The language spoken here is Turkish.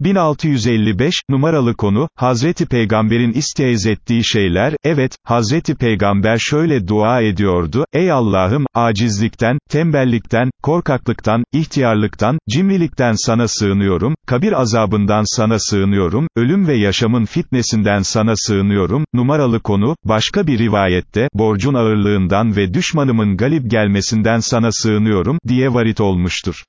1655, numaralı konu, Hazreti Peygamber'in isteyez ettiği şeyler, evet, Hazreti Peygamber şöyle dua ediyordu, ey Allah'ım, acizlikten, tembellikten, korkaklıktan, ihtiyarlıktan, cimrilikten sana sığınıyorum, kabir azabından sana sığınıyorum, ölüm ve yaşamın fitnesinden sana sığınıyorum, numaralı konu, başka bir rivayette, borcun ağırlığından ve düşmanımın galip gelmesinden sana sığınıyorum, diye varit olmuştur.